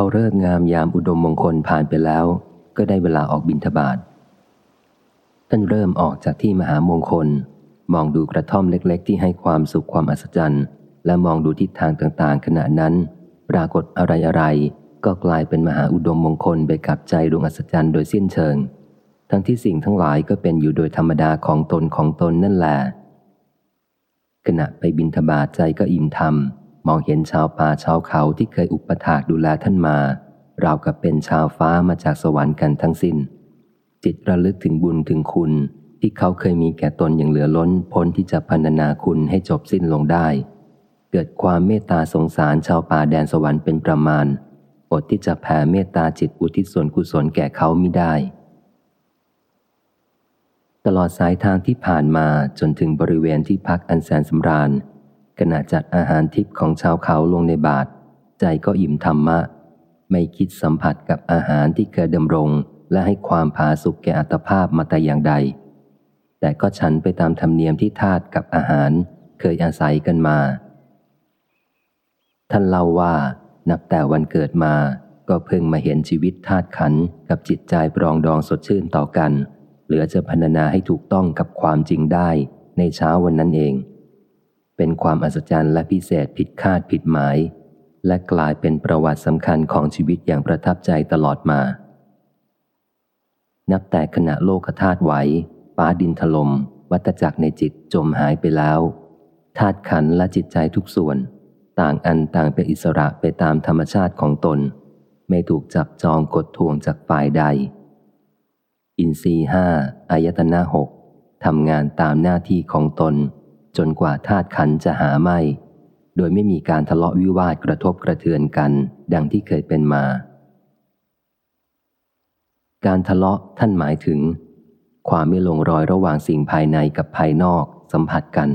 พอเลิกงามยามอุดมมงคลผ่านไปแล้ว ก็ได้เวลาออกบินทบาทท่านเริ่มออกจากที่มหามงคล มองดูกระท่อมเล็ก ๆ ที่ให้ความสุขความอัศจรรย์ และมองดูทิศทางต่างๆ ขณะนั้น ปรากฏอะไรๆก็กลายเป็นมหาอุดมมงคลไปกับใจดวงอัศจรรย์โดยสิ้นเชิง ทั้งที่สิ่งทั้งหลายก็เป็นอยู่โดยธรรมดาของตนของตนนั่นแหละขณะไปบินทบาทใจก็อิ่มธรรม มองเห็นชาวป่าชาวเขาที่เคยอุปถากดูแลท่านมา ราวกับเป็นชาวฟ้ามาจากสวรรค์กันทั้งสิน้น จิตระลึกถึงบุญถึงคุณ ที่เขาเคยมีแก่ตนอย่างเหลือล้นพ้นที่จะพันนาคุณให้จบสิ้นลงได้ เกิดความเมตตาสงสารชาวป่าแดนสวรรค์เป็นประมาณอดที่จะแผ่เมตตาจิตอุทิศส่วนกุศลแก่เขาม่ได้ ตลอดสายทางที่ผ่านมาจนถึงบริเวณที่พักอันแสนสำราญ ขณะจัดอาหารทิพย์ของชาวเขาลงในบาทใจก็อิ่มธรรมะ ไม่คิดสัมผัสกับอาหารที่เคยดำรง และให้ความผาสุกแก่อัตภาพมาแต่อย่างใด แต่ก็ฉันไปตามธรรมเนียมที่ทาตกับอาหารเคยอาศัยกันมา ท่านเล่าว่านับแต่วันเกิดมาก็เพิ่งมาเห็นชีวิตธาตุขันกับจิตใจปรองดองสดชื่นต่อกัน เหลือจะพรรณนาให้ถูกต้องกับความจริงได้ในเช้าวันนั้นเอง เป็นความอัศจรรย์และพิเศษผิดคาดผิดหมาย และกลายเป็นประวัติสำคัญของชีวิตอย่างประทับใจตลอดมา นับแต่ขณะโลกธาตุไหวฟ้าดินถลม่มวัตจักรในจิตจมหายไปแล้วธาตุขันและจิตใจทุกส่วน ต่างอันต่างเป็นอิสระไปตามธรรมชาติของตน ไม่ถูกจับจองกดทวงจากฝ่ายใด อินทรีห้าอายตนะหกทำงานตามหน้าที่ของตน จนกว่าธาตุขันจะหาไม่ โดยไม่มีการทะเลาะวิวาทกระทบกระเทือนกันดังที่เคยเป็นมา การทะเลาะท่านหมายถึง ความไม่ลงรอยระหว่างสิ่งภายในกับภายนอกสัมผัสกัน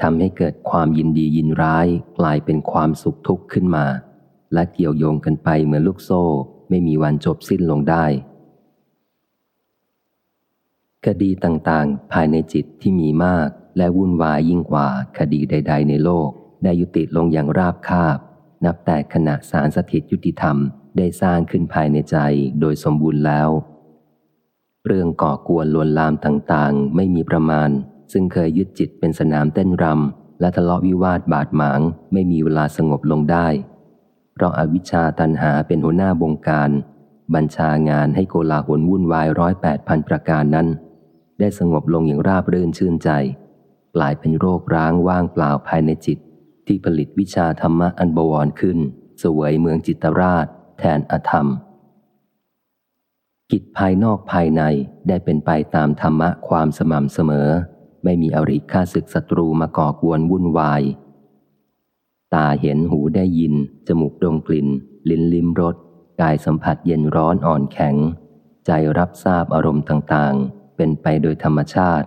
ทำให้เกิดความยินดียินร้ายกลายเป็นความสุขทุกข์ขึ้นมา และเกี่ยวโยงกันไปเหมือนลูกโซ่ ไม่มีวันจบสิ้นลงได้คดีต่างๆ ภายในจิตที่มีมาก และวุ่นวายยิ่งกว่าคดีใด ๆ ในโลก ได้ยุติลงอย่างราบคาบ นับแต่ขณะสารสถิตยุติธรรมได้สร้างขึ้นภายในใจโดยสมบูรณ์แล้ว เรื่องก่อกวนลวนลามต่างๆ ไม่มีประมาณ ซึ่งเคยยึดจิตเป็นสนามเต้นรำและทะเลาะวิวาทบาดหมาง ไม่มีเวลาสงบลงได้ เพราะอาวิชชาตันหาเป็นหัวหน้าบงการ บัญชางานให้โกลาหลวุ่นวายร้อยแปดพันประการนั้น ได้สงบลงอย่างราบรื่นชื่นใจ กลายเป็นโรคร้างว่างเปล่าภายในจิต ที่ผลิตวิชาธรรมะอันบวรขึ้น สวยเมืองจิตราช แทนอธรรม กิจภายนอกภายในได้เป็นไปตามธรรมะความสม่ำเสมอ ไม่มีอริฆ่าศึกศัตรูมาก่อกวนวุ่นวาย ตาเห็นหูได้ยิน จมูกดมกลิ่น ลิ้นลิ้มรสกายสัมผัสเย็นร้อนอ่อนแข็ง ใจรับทราบอารมณ์ต่างๆ เป็นไปโดยธรรมชาติ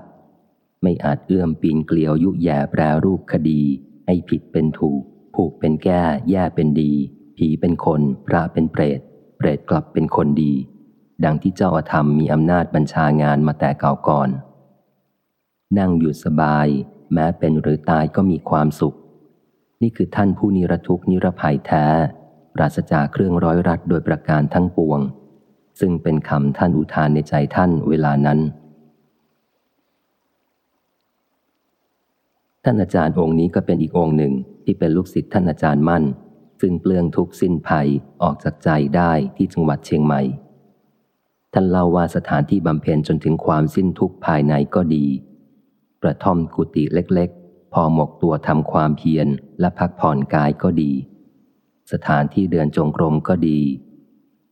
ไม่อาจเอื้อมปีนเกลียวยุแย่แปรรูปคดี ให้ผิดเป็นถูก ผูกเป็นแก้แย่เป็นดี ผีเป็นคน พระเป็นเปรต เปรตกลับเป็นคนดี ดังที่เจ้าอาธรรมมีอำนาจบัญชางานมาแต่เก่าก่อน นั่งอยู่สบาย แม้เป็นหรือตายก็มีความสุข นี่คือท่านผู้นิรทุกนิรภัยแท้ ปราศจากเครื่องร้อยรัดโดยประการทั้งปวง ซึ่งเป็นคำท่านอุทานในใจท่านเวลานั้น ท่านอาจารย์องค์นี้ก็เป็นอีกองค์หนึ่งที่เป็นลูกศิษย์ท่านอาจารย์มั่น ซึ่งเปลืองทุกสิ้นภัยออกจากใจได้ที่จังหวัดเชียงใหม่ ท่านเล่าว่าสถานที่บำเพ็ญจนถึงความสิ้นทุกภายในก็ดีกระท่อมกุฏิเล็กๆ พอหมกตัวทำความเพียรและพักผ่อนกายก็ดี สถานที่เดินจงกรมก็ดี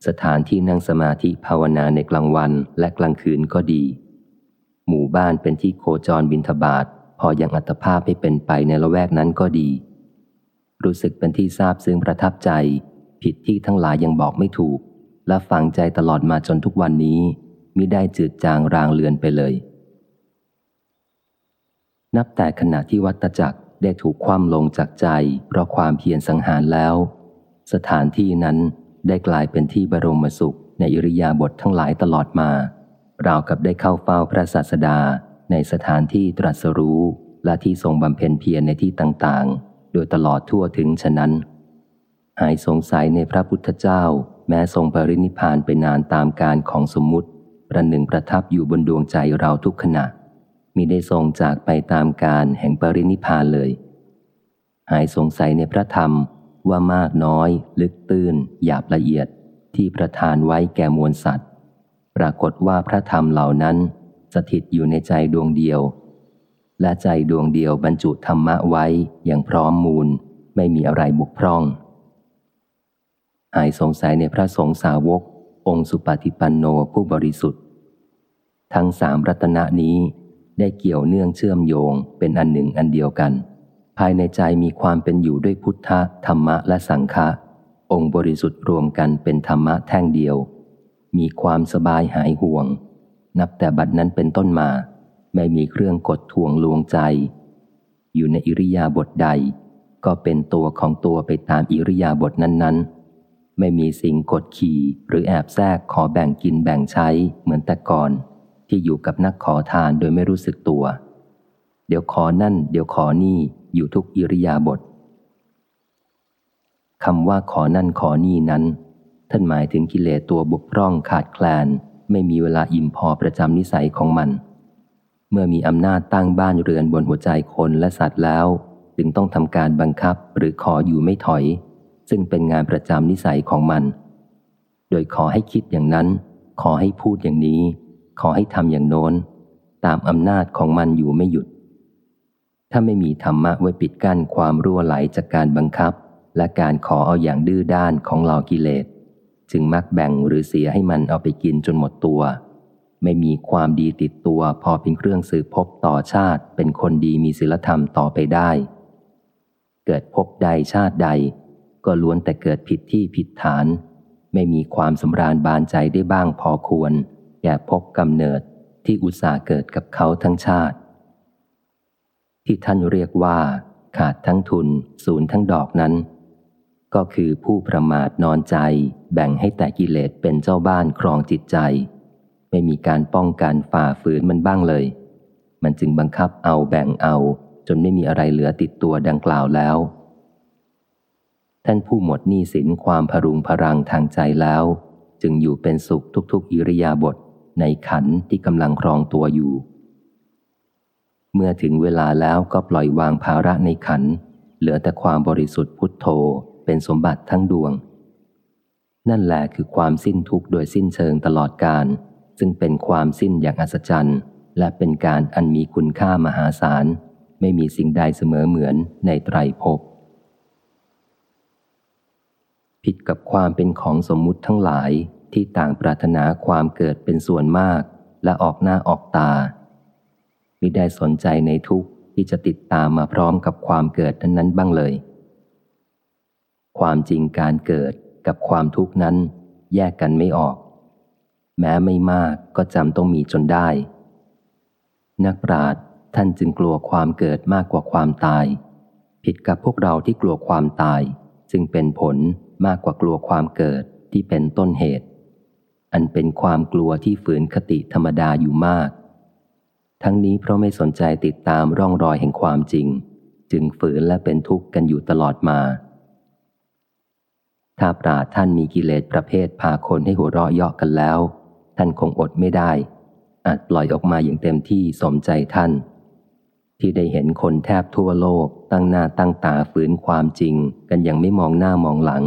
สถานที่นั่งสมาธิภาวนาในกลางวันและกลางคืนก็ดี หมู่บ้านเป็นที่โคจรบินทบาท พออย่างอัตภาพให้เป็นไปในละแวกนั้นก็ดี รู้สึกเป็นที่ทราบซึ้งประทับใจ ผิดที่ทั้งหลายยังบอกไม่ถูก และฝังใจตลอดมาจนทุกวันนี้มิได้จืดจางรางเลือนไปเลย นับแต่ขณะที่วัตจักรได้ถูกคว่ำลงจากใจ เพราะความเพียรสังหารแล้ว สถานที่นั้นได้กลายเป็นที่บรมสุขในอิริยาบถททั้งหลายตลอดมา ราวกับได้เข้าเฝ้าพระศาสดา ในสถานที่ตรัสรู้และที่ทรงบำเพ็ญเพียรในที่ต่างๆ โดยตลอดทั่วถึงฉะนั้น หายสงสัยในพระพุทธเจ้า แม้ทรงปรินิพานไปนานตามการของสมมุติประหนึ่งประทับอยู่บนดวงใจเราทุกขณะมิได้ทรงจากไปตามการแห่งปรินิพานเลย หายสงสัยในพระธรรมว่ามากน้อย ลึกตื้น หยาบละเอียดที่ประทานไว้แก่มวลสัตว์ ปรากฏว่าพระธรรมเหล่านั้น สถิตอยู่ในใจดวงเดียว และใจดวงเดียวบรรจุธรรมะไว้อย่างพร้อมมูล ไม่มีอะไรบุกพร่อง หายสงสัยในพระสงฆ์สาวก องค์สุปฏิปันโนผู้บริสุทธิ์ ทั้งสามรัตนะนี้ได้เกี่ยวเนื่องเชื่อมโยงเป็นอันหนึ่งอันเดียวกัน ภายในใจมีความเป็นอยู่ด้วยพุทธธรรมะและสังฆะองค์บริสุทธิ์รวมกันเป็นธรรมะแท่งเดียว มีความสบายหายห่วง นับแต่บัดนั้นเป็นต้นมา ไม่มีเครื่องกดทวงลวงใจ อยู่ในอิริยาบถใด ก็เป็นตัวของตัวไปตามอิริยาบถนั้น ๆ ไม่มีสิ่งกดขี่หรือแอบแทรกขอแบ่งกินแบ่งใช้เหมือนแต่ก่อน ที่อยู่กับนักขอทานโดยไม่รู้สึกตัว เดี๋ยวขอนั่น เดี๋ยวขอนี่อยู่ทุกอิริยาบถคำว่าขอนั่นขอนี่นั้น ท่านหมายถึงกิเลสตัวบุกร่องขาดแคลน ไม่มีเวลาอิ่มพอประจำนิสัยของมัน เมื่อมีอำนาจตั้งบ้านเรือนบนหัวใจคนและสัตว์แล้ว จึงต้องทำการบังคับหรือขออยู่ไม่ถอย ซึ่งเป็นงานประจำนิสัยของมัน โดยขอให้คิดอย่างนั้น ขอให้พูดอย่างนี้ ขอให้ทำอย่างโน้น ตามอำนาจของมันอยู่ไม่หยุด ถ้าไม่มีธรรมะไว้ปิดกั้นความรั่วไหลจากการบังคับ และการขอเอาอย่างดื้อด้านของเหล่ากิเลส จึงมักแบ่งหรือเสียให้มันเอาไปกินจนหมดตัว ไม่มีความดีติดตัวพอเป็นเครื่องสืบพบต่อชาติเป็นคนดีมีศีลธรรมต่อไปได้ เกิดพบใดชาติใด ก็ล้วนแต่เกิดผิดที่ผิดฐาน ไม่มีความสำราญบานใจได้บ้างพอควรแก่พบกำเนิดที่อุตส่าห์เกิดกับเขาทั้งชาติ ที่ท่านเรียกว่า ขาดทั้งทุนศูนย์ทั้งดอกนั้น ก็คือผู้ประมาทนอนใจ แบ่งให้แต่กิเลสเป็นเจ้าบ้านครองจิตใจ ไม่มีการป้องกันฝ่าฝืนมันบ้างเลย มันจึงบังคับเอาแบ่งเอา จนไม่มีอะไรเหลือติดตัวดังกล่าวแล้ว ท่านผู้หมดหนี้สินความพรุงพรังทางใจแล้ว จึงอยู่เป็นสุขทุกๆอิริยาบถในขันที่กำลังครองตัวอยู่ เมื่อถึงเวลาแล้วก็ปล่อยวางภาระในขัน เหลือแต่ความบริสุทธิ์พุทโธ เป็นสมบัติทั้งดวง นั่นแหละคือความสิ้นทุกข์โดยสิ้นเชิงตลอดการ ซึ่งเป็นความสิ้นอย่างอัศจรรย์ และเป็นการอันมีคุณค่ามหาศาล ไม่มีสิ่งใดเสมอเหมือนในไตรภพผิดกับความเป็นของสมมุติทั้งหลายที่ต่างปรารถนาความเกิดเป็นส่วนมาก และออกหน้าออกตามิได้สนใจในทุกข์ที่จะติดตามมาพร้อมกับความเกิดนั้นนบ้างเลย ความจริงการเกิดกับความทุกข์นั้น แยกกันไม่ออก แม้ไม่มากก็จำต้องมีจนได้ นักปราชญ์ท่านจึงกลัวความเกิดมากกว่าความตาย ผิดกับพวกเราที่กลัวความตาย จึงเป็นผลมากกว่ากลัวความเกิดที่เป็นต้นเหตุ อันเป็นความกลัวที่ฝืนคติธรรมดาอยู่มาก ทั้งนี้เพราะไม่สนใจติดตามร่องรอยแห่งความจริง จึงฝืนและเป็นทุกข์กันอยู่ตลอดมา ถ้าปราดท่านมีกิเลสประเภทพาคนให้หัวเราะเยาะกันแล้ว ท่านคงอดไม่ได้ อาจปล่อยออกมาอย่างเต็มที่สมใจท่าน ที่ได้เห็นคนแทบทั่วโลกตั้งหน้าตั้งตาฝืนความจริง กันอย่างไม่มองหน้ามองหลัง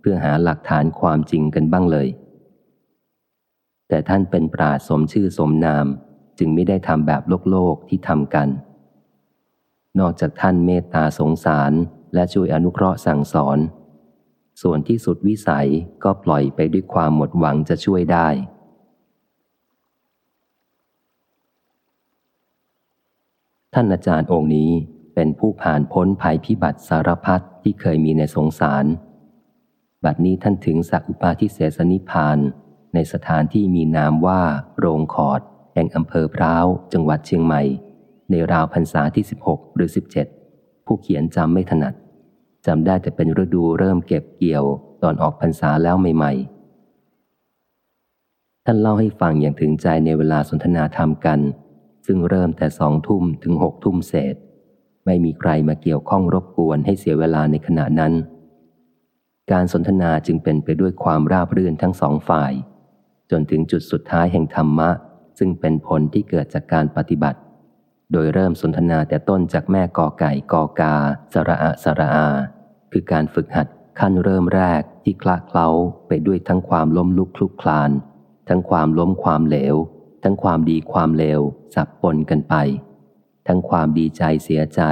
เพื่อหาหลักฐานความจริงกันบ้างเลย แต่ท่านเป็นปราสมชื่อสมนาม จึงไม่ได้ทำแบบโลกโลกที่ทำกัน นอกจากท่านเมตตาสงสารและช่วยอนุเคราะห์สั่งสอน ส่วนที่สุดวิสัยก็ปล่อยไปด้วยความหมดหวังจะช่วยได้ ท่านอาจารย์องค์นี้เป็นผู้ผ่านพ้นภัยพิบัติสารพัดที่เคยมีในสงสาร บัดนี้ท่านถึงสักอุปาทิเสสนิพาน ในสถานที่มีนามว่า โรงขอด แห่งอำเภอพร้าว จังหวัดเชียงใหม่ ในราวพรรษาที่ 16 หรือ 17 ผู้เขียนจำไม่ถนัด จำได้แต่เป็นฤดูเริ่มเก็บเกี่ยวตอนออกพรรษาแล้วใหม่ ๆ ท่านเล่าให้ฟังอย่างถึงใจในเวลาสนทนาธรรมกัน ซึ่งเริ่มแต่สองทุ่มถึงหกทุ่มเศษ ไม่มีใครมาเกี่ยวข้องรบกวนให้เสียเวลาในขณะนั้น การสนทนาจึงเป็นไปด้วยความราบรื่นทั้งสองฝ่าย จนถึงจุดสุดท้ายแห่งธรรมะ ซึ่งเป็นผลที่เกิดจากการปฏิบัติ โดยเริ่มสนทนาแต่ต้นจากแม่กอไก่กอกา สระอะสระอา คือการฝึกหัดขั้นเริ่มแรกที่คละเคล้าไปด้วยทั้งความล้มลุกคลุกคลาน ทั้งความล้มความเหลว ทั้งความดีความเลวสับปนกันไป ทั้งความดีใจเสียใจ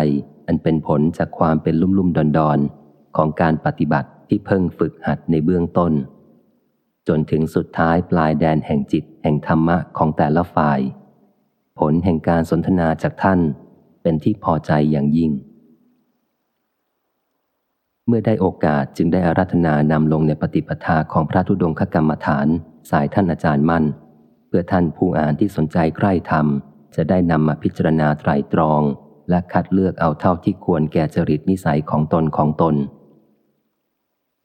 อันเป็นผลจากความเป็นลุ่มลุ่มดอนดอนของการปฏิบัติที่เพิ่งฝึกหัดในเบื้องต้น จนถึงสุดท้ายปลายแดนแห่งจิตแห่งธรรมะของแต่ละฝ่าย ผลแห่งการสนทนาจากท่านเป็นที่พอใจอย่างยิ่ง เมื่อได้โอกาสจึงได้อารัธนานำลงในปฏิปทาของพระธุดงคกรรมฐาน สายท่านอาจารย์มั่น เพื่อท่านผู้อ่านที่สนใจใกล้ธรรม จะได้นำมาพิจารณาไตรตรอง และคัดเลือกเอาเท่าที่ควรแก่จริตนิสัยของตนของตน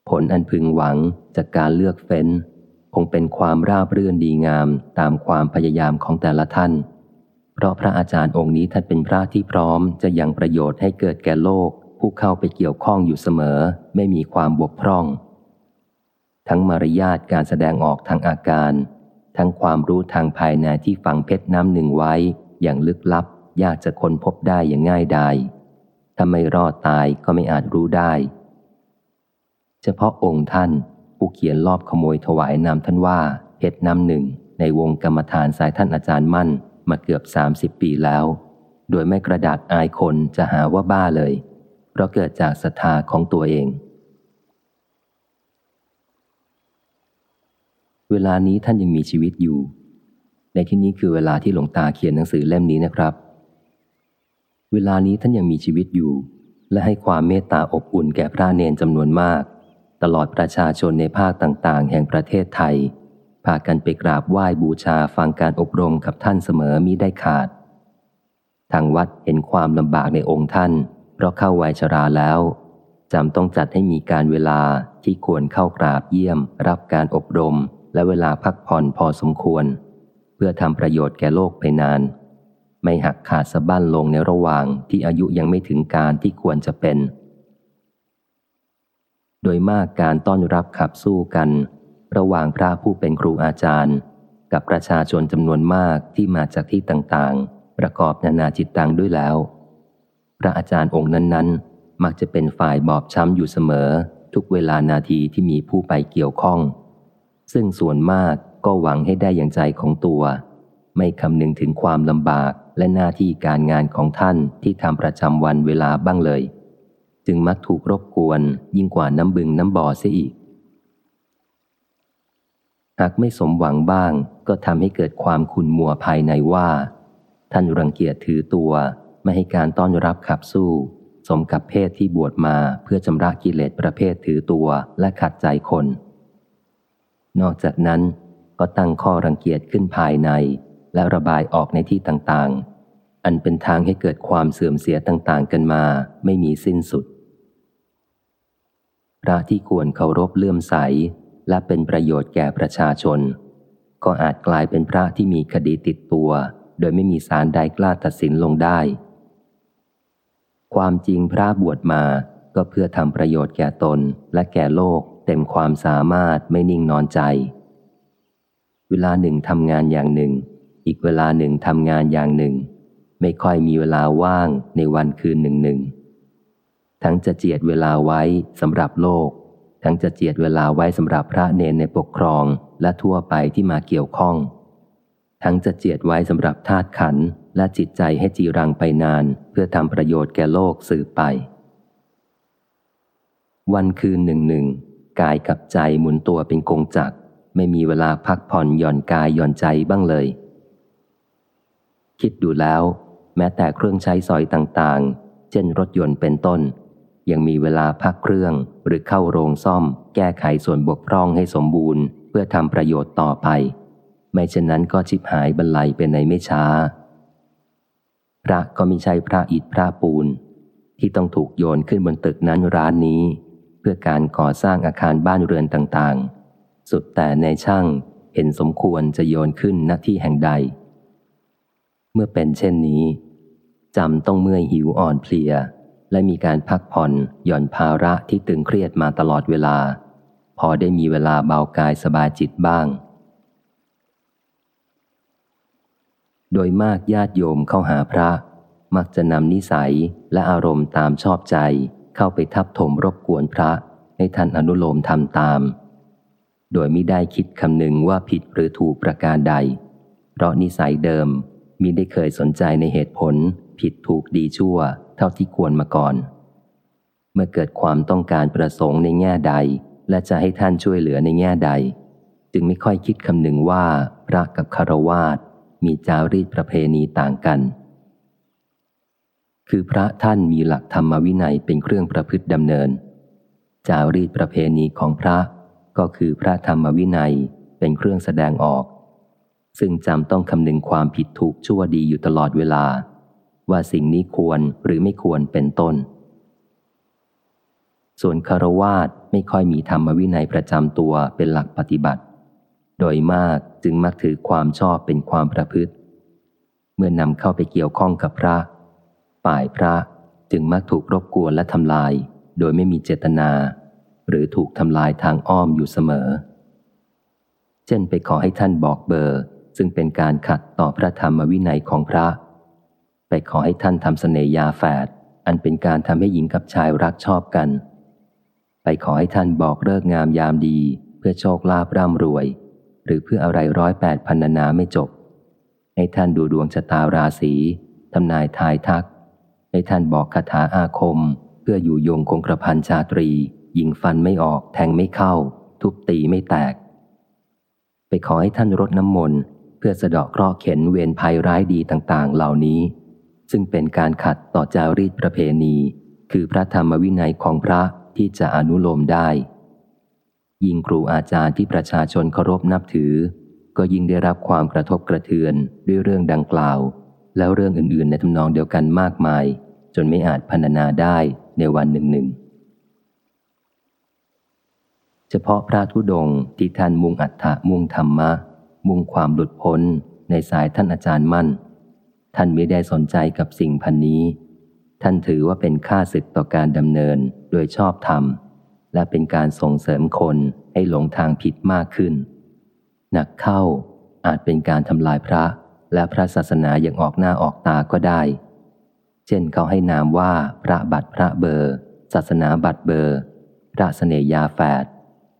ผลอันพึงหวังจากการเลือกเฟ้น คงเป็นความราบรื่นดีงามตามความพยายามของแต่ละท่าน เพราะพระอาจารย์องค์นี้ท่านเป็นพระที่พร้อมจะยังประโยชน์ให้เกิดแก่โลก ผู้เข้าไปเกี่ยวข้องอยู่เสมอ ไม่มีความบกพร่อง ทั้งมารยาทการแสดงออกทางอาการ ทั้งความรู้ทางภายในที่ฝังเพชรน้ำหนึ่งไว้ อย่างลึกลับ ยากจะค้นพบได้อย่างง่ายดายถ้าไม่รอดตายก็ไม่อาจรู้ได้ เฉพาะองค์ท่าน ผู้เขียนรอบขโมยถวายนามท่านว่าเพชรน้ำหนึ่งในวงกรรมฐานสายท่านอาจารย์มั่น มาเกือบสามสิบปีแล้ว โดยไม่กระดาษอายคนจะหาว่าบ้าเลย เพราะเกิดจากศรัทธาของตัวเอง เวลานี้ท่านยังมีชีวิตอยู่ ในที่นี้คือเวลาที่หลวงตาเขียนหนังสือเล่มนี้นะครับ เวลานี้ท่านยังมีชีวิตอยู่ และให้ความเมตตาอบอุ่นแก่พระเนนจำนวนมาก ตลอดประชาชนในภาคต่าง ๆ แห่งประเทศไทย พากันไปกราบไหว้บูชาฟังการอบรมกับท่านเสมอมิได้ขาด ทางวัดเห็นความลำบากในองค์ท่าน เพราะเข้าวัยชราแล้วจำต้องจัดให้มีการเวลาที่ควรเข้ากราบเยี่ยม รับการอบรม และเวลาพักผ่อนพอสมควร เพื่อทำประโยชน์แก่โลกไปนาน ไม่หักขาดสะบั้นลงในระหว่างที่อายุยังไม่ถึงการที่ควรจะเป็น โดยมากการต้อนรับขับสู้กัน ระหว่างพระผู้เป็นครูอาจารย์ กับประชาชนจำนวนมากที่มาจากที่ต่างๆ ประกอบนานาจิตตังด้วยแล้ว พระอาจารย์องค์นั้นๆ มักจะเป็นฝ่ายบอบช้ำอยู่เสมอ ทุกเวลานาทีที่มีผู้ไปเกี่ยวข้อง ซึ่งส่วนมากก็หวังให้ได้อย่างใจของตัว ไม่คำนึงถึงความลำบากและหน้าที่การงานของท่านที่ทำประจำวันเวลาบ้างเลย จึงมักถูกรบกวนยิ่งกว่าน้ำบึงน้ำบ่อเสียอีก หากไม่สมหวังบ้าง ก็ทำให้เกิดความขุนมัวภายในว่า ท่านรังเกียจถือตัว ไม่ให้การต้อนรับขับสู้ สมกับเพศที่บวชมาเพื่อจำระกิเลสประเภทถือตัวและขัดใจคน นอกจากนั้น ก็ตั้งข้อรังเกียจขึ้นภายใน และระบายออกในที่ต่างๆ อันเป็นทางให้เกิดความเสื่อมเสียต่างๆ กันมาไม่มีสิ้นสุดพระที่ควรเคารพเลื่อมใส และเป็นประโยชน์แก่ประชาชน ก็อาจกลายเป็นพระที่มีคดีติดตัว โดยไม่มีสารใดกล้าตัดสินลงได้ ความจริงพระบวชมาก็เพื่อทำประโยชน์แก่ตนและแก่โลก เต็มความสามารถไม่นิ่งนอนใจ เวลาหนึ่งทำงานอย่างหนึ่ง อีกเวลาหนึ่งทำงานอย่างหนึ่ง ไม่ค่อยมีเวลาว่างในวันคืนหนึ่งหนึ่งทั้งจะเจียดเวลาไว้สำหรับโลก ทั้งจะเจียดเวลาไว้สำหรับพระเนนในปกครองและทั่วไปที่มาเกี่ยวข้อง ทั้งจะเจียดไว้สำหรับธาตุขันและจิตใจให้จีรังไปนาน เพื่อทำประโยชน์แก่โลกสืบไป วันคืนหนึ่งหนึ่งกายกับใจหมุนตัวเป็นกงจักไม่มีเวลาพักผ่อนหย่อนกายหย่อนใจบ้างเลย คิดดูแล้ว แม้แต่เครื่องใช้สอยต่างๆ เช่นรถยนต์เป็นต้น ยังมีเวลาพักเครื่องหรือเข้าโรงซ่อม แก้ไขส่วนบกพร่องให้สมบูรณ์ เพื่อทำประโยชน์ต่อไป ไม่เช่นนั้นก็ชิบหายบรรลัยเป็นในไม่ช้า พระก็ไม่ใช่พระอิฐพระปูน ที่ต้องถูกโยนขึ้นบนตึกนั้นร้านนี้ เพื่อการก่อสร้างอาคารบ้านเรือนต่างๆ สุดแต่ในช่างเห็นสมควรจะโยนขึ้นณที่แห่งใด เมื่อเป็นเช่นนี้จำต้องเมื่อยหิวอ่อนเพลีย และมีการพักผ่อนหย่อนภาระที่ตึงเครียดมาตลอดเวลา พอได้มีเวลาเบากายสบายจิตบ้าง โดยมากญาติโยมเข้าหาพระ มักจะนำนิสัยและอารมณ์ตามชอบใจ เข้าไปทับถมรบกวนพระให้ท่านอนุโลมทำตาม โดยไม่ได้คิดคำนึงว่าผิดหรือถูกประการใด เพราะนิสัยเดิมมิได้เคยสนใจในเหตุผล ผิดถูกดีชั่ว เท่าที่ควรมาก่อน เมื่อเกิดความต้องการประสงค์ในแง่ใด และจะให้ท่านช่วยเหลือในแง่ใด จึงไม่ค่อยคิดคำนึงว่าพระกับคารวาสมีจารีตประเพณีต่างกัน คือพระท่านมีหลักธรรมวินัยเป็นเครื่องประพฤติดำเนิน จารีตประเพณีของพระก็คือพระธรรมวินัยเป็นเครื่องแสดงออก ซึ่งจำต้องคำนึงความผิดถูกชั่วดีอยู่ตลอดเวลา ว่าสิ่งนี้ควรหรือไม่ควรเป็นต้น ส่วนคารวาสไม่ค่อยมีธรรมวินัยประจำตัวเป็นหลักปฏิบัติ โดยมากจึงมักถือความชอบเป็นความประพฤติ เมื่อนำเข้าไปเกี่ยวข้องกับพระฝ่ายพระจึงมักถูกรบกวนและทำลาย โดยไม่มีเจตนา หรือถูกทำลายทางอ้อมอยู่เสมอ เช่นไปขอให้ท่านบอกเบอร์ ซึ่งเป็นการขัดต่อพระธรรมวินัยของพระ ไปขอให้ท่านทำเสน่ยาแฝด อันเป็นการทำให้หญิงกับชายรักชอบกัน ไปขอให้ท่านบอกเลิกงามยามดี เพื่อโชคลาภร่ำรวย หรือเพื่ออะไรร้อยแปดพันนาไม่จบ ให้ท่านดูดวงชะตาราศีทำนายทายทัก ให้ท่านบอกคาถาอาคม เพื่ออยู่ยงคงกระพันชาตรี ยิงฟันไม่ออกแทงไม่เข้า ทุบตีไม่แตก ไปขอให้ท่านรดน้ำมนต์เพื่อสะเดาะเคราะห์เข็นเวรภัยร้ายดีต่าง ๆ เหล่านี้ ซึ่งเป็นการขัดต่อจารีตประเพณี คือพระธรรมวินัยของพระที่จะอนุโลมได้ ยิ่งครูอาจารย์ที่ประชาชนเคารพนับถือ ก็ยิ่งได้รับความกระทบกระเทือนด้วยเรื่องดังกล่าว แล้วเรื่องอื่น ๆ ในทำนองเดียวกันมากมาย จนไม่อาจพรรณนาได้ในวันหนึ่งหนึ่งเฉพาะพระธุดงที่ท่านมุ่งอัฏฐะมุ่งธรรมะ มุ่งความหลุดพ้นในสายท่านอาจารย์มั่น ท่านไม่ได้สนใจกับสิ่งพันนี้ ท่านถือว่าเป็นค่าศึกต่อการดำเนินโดยชอบธรรม และเป็นการส่งเสริมคนให้หลงทางผิดมากขึ้น หนักเข้าอาจเป็นการทำลายพระและพระศาสนาอย่างออกหน้าออกตาก็ได้ เช่นเขาให้นามว่าพระบัตรพระเบอร์ ศาสนาบัตรเบอร์ พระเสนยาแฝด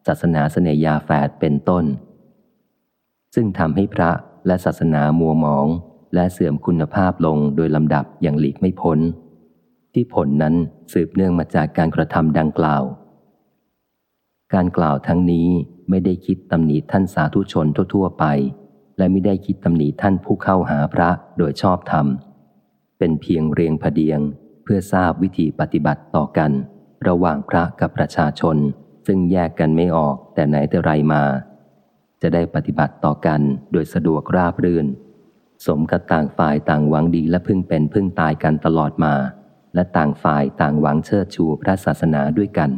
ศาสนาเสนยาแฝดเป็นต้น ซึ่งทำให้พระและศาสนามัวหมอง และเสื่อมคุณภาพลงโดยลำดับอย่างหลีกไม่พ้น ที่ผลนั้นสืบเนื่องมาจากการกระทำดังกล่าว การกล่าวทั้งนี้ไม่ได้คิดตำหนิท่านสาธุชนทั่วๆไป และไม่ได้คิดตำหนิท่านผู้เข้าหาพระโดยชอบธรรม เป็นเพียงเรียงพเดียงเพื่อทราบวิธีปฏิบัติต่อกัน ระหว่างพระกับประชาชน ซึ่งแยกกันไม่ออกแต่ไหนแต่ไรมา จะได้ปฏิบัติต่อกันโดยสะดวกราบรื่น สมกับต่างฝ่ายต่างหวังดีและพึ่งเป็นพึ่งตายกันตลอดมา และต่างฝ่ายต่างหวังเชิดชูพระศาสนาด้วยกัน